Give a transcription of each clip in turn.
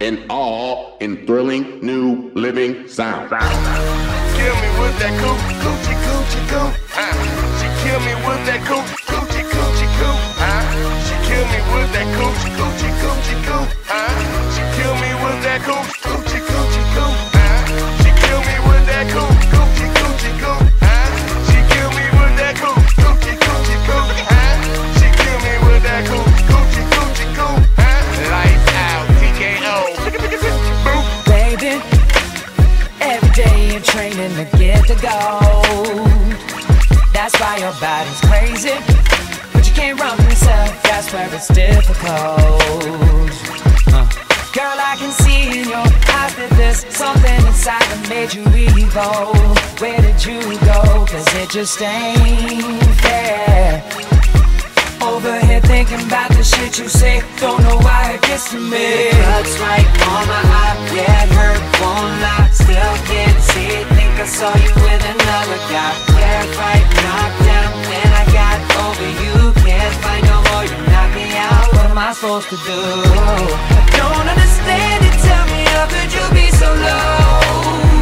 and all in thrilling new living sound. Kill me with that coochie coochie coochie coo. Uh, she kill me with that coochie coochie coochie That's why your body's crazy. But you can't run from yourself, that's where it's difficult. Girl, I can see in your eyes that there's something inside that made you evil. Where did you go? Cause it just ain't fair. Over here thinking about the shit you say. Don't know why it gets to me. Cuts right on my eye, yeah, it hurt, won't lie. Still can't see it, I saw you with another guy. Fight, knocked down, then I got over you. Can't find no more, you knock me out. What am I supposed to do? I don't understand it, tell me how could you be so low?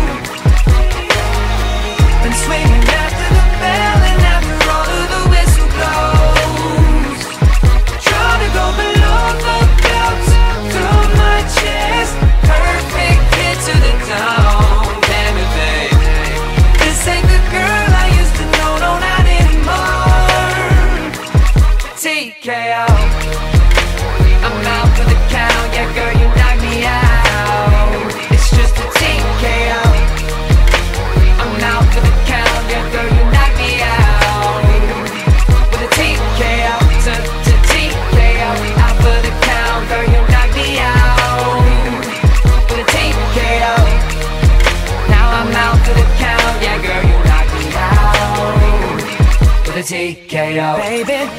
TKO, baby.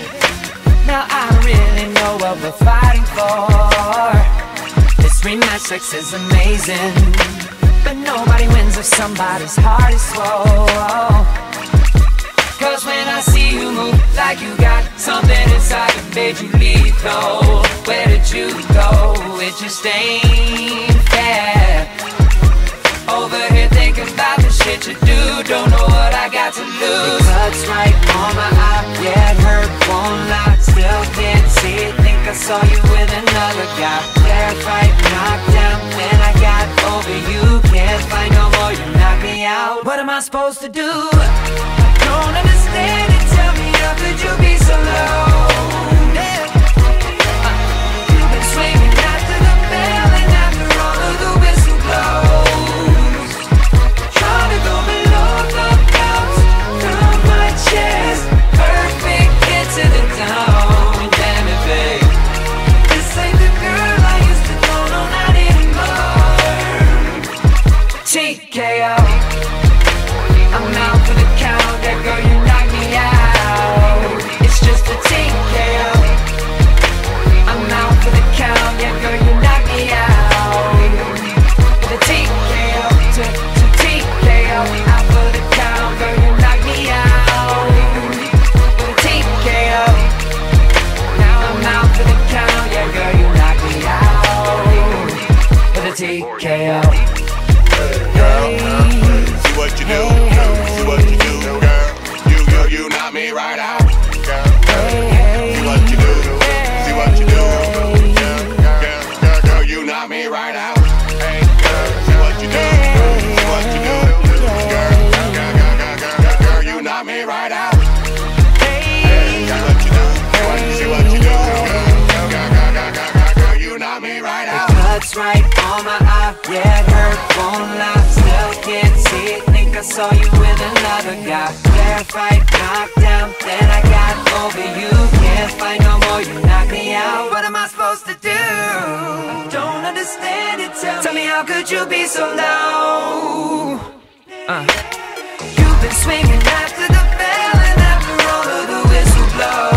Now I really know what we're fighting for. This rematch sex is amazing. But nobody wins if somebody's heart is swole. Cause when I see you move like you got something inside that made you lethal, where did you go? It just ain't lose. Cuts right on my eye, yeah, it hurt, won't lie. Still can't see it, think I saw you with another guy. Terrified, knocked down, then I got over you. Can't find no more, you knock me out. What am I supposed to do? Right on my eye, yeah, it hurt, won't lie. Still can't see it, think I saw you with another guy. Terrified, knocked down, then I got over you. Can't find no more, you knock me out. What am I supposed to do? I don't understand it, tell, tell me how could you be so low? Uh. You've been swinging after the bell and after all of the whistle blows.